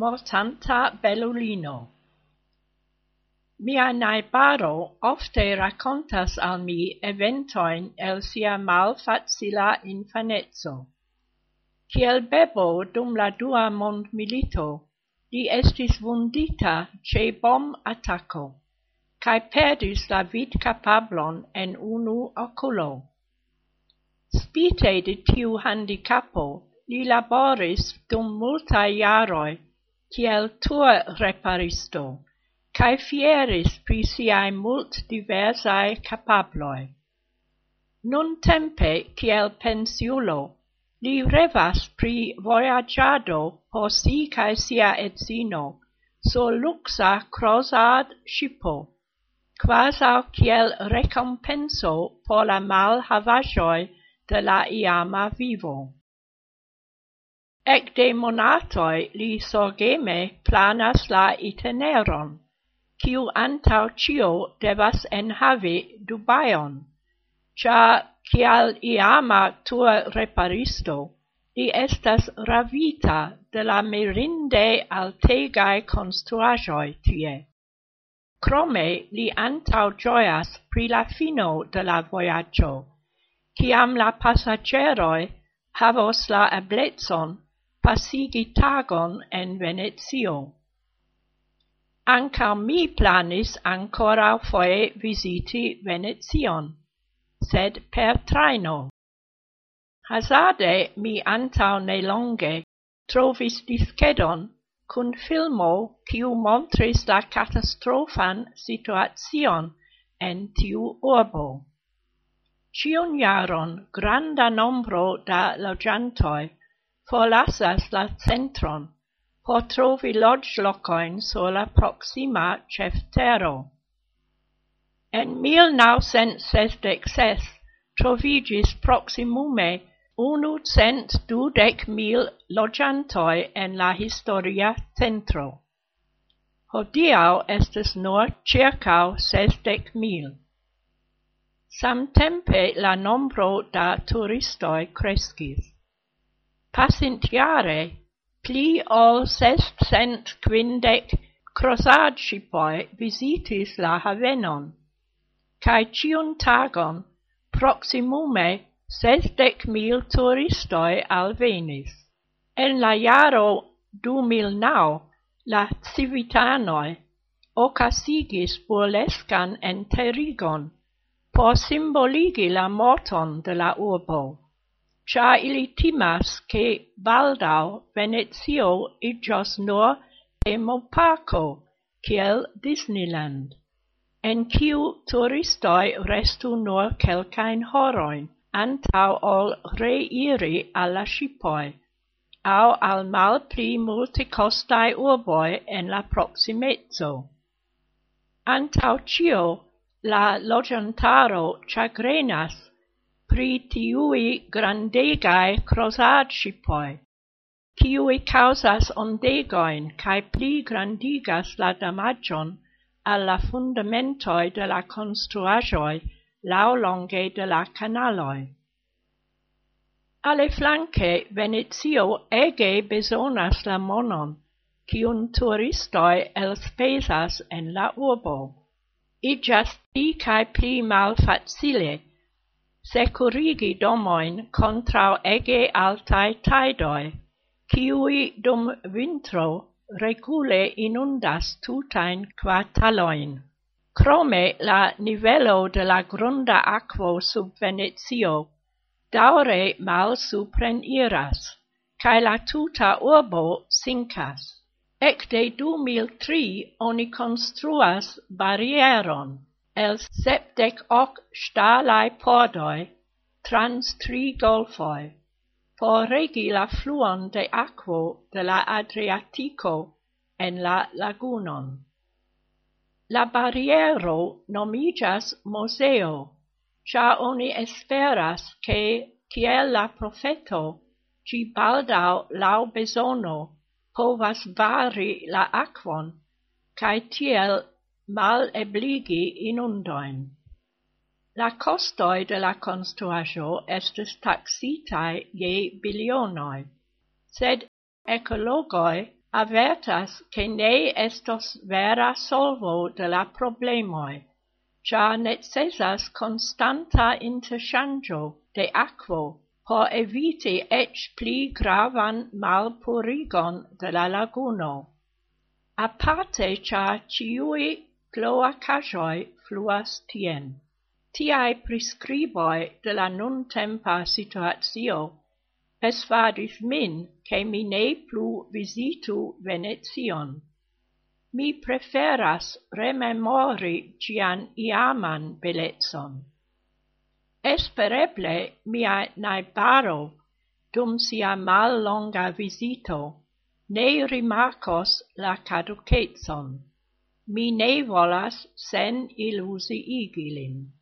mortanta belulino. Mia naibaro ofte racontas al mi eventoin el sia malfacila infanezzo. Ciel bebo dum la dua mondmilito, li estis vundita ce bom attacco, cae perdis la vid capablon en unu oculo. Spite de tiu handicapo, li laboris dum multae jaroi kiel tua reparisto, cae fieris pri siae mult diversae capabloi. Nun tempe, kiel pensiulo, li revas pri voyagiado por si cae sia edzino, sur luxa crosad shipo, quasau kiel recompenso por la mal havajoi de la iama vivo. Ec de monatoi li sorgeme planas la itineron, kiu antau cio devas enhavi Dubaion, cia cial iama tua reparisto, li estas ravita de la mirinde altegae construajoi tie. Crome li antau gioias pri la fino de la voyaggio, ciam la passageroi havos la ablezon pasigi tagon en Venezio. Anca mi planis ancora foe visiti Venezion, sed per traino. Hazade mi antau ne longe trovis discedon cun filmo quiu montris la catastrofan situacion en tiu urbo. Cion jaron granda nombro da logiantoi forlasas la centron por trovi loĝlokojn sur la proxima ceftero. En 1966 trovigis proximume unu cent dudec mil loĝantoj en la historia centro. Hodiau estes nur circau sesdek mil. Samtempe la nombro da turistoi crescis pasintjare pli ol sescent kvindek crossagskipoj visitis la havenon, cae ĉiun tagon proximume sesdek mil turistoi alvenis. En la jaro du mil nau, la civitanoi ocasigis burlescan enterigon por simboligi la morton de la urbo cia ili timas che baldau Venezio igios nur temo parco, kiel Disneyland, en ciu turistoi restu nur celcain horoin, antau ol reiri alla shipoi, au al mal pli multicostai urboi en la proximezzo. Antau cio, la logentaro chagrenas pri tiui grandegai crosacipoi, kiui causas ondegoin cae pli grandigas la damagion alla fundamentoi de la construagioi laulonge de la canaloi. Ale flanque Venezio ege besonas la monon, cium turistoi elspesas en la urbo. Igias pli cae pli mal facile securigi domoin contrau ege altae taidoi, ciui dum vintro recule inundas tutain quartaloin. Crome la nivelo de la grunda aquo sub Venezio daure mal supren iras, cae la tuta urbo sincas. Ecde 2003 oni construas barrieron, el septec hoc stalae pordoi, trans tri golfoi, por regi la fluon de aquo de la Adriatico en la lagunon. La barriero nomigas museo, cia oni esperas che, ciel la profeto, ci baldau lau besono povas vari la aquon, cae tiel malebligi inundoin. La costoi de la construajo estes taxitai je bilionoi, sed ecologoi avertas che ne estos vera solvo de la problemoi, cia necessas constanta interchangio de aquo por eviti ec pli gravan malpurigon de la laguno. Aparte cia ciui cloacajoi fluas tien. Tiai prescriboi de la nuntempa situatio pesvadis min che mi ne plu visitu Venezion. Mi preferas rememori gian iaman belezon. Espereble mia naibaro, dum sia mallonga visito ne rimarcos la caducetson mi ne volas sen illusi igilin.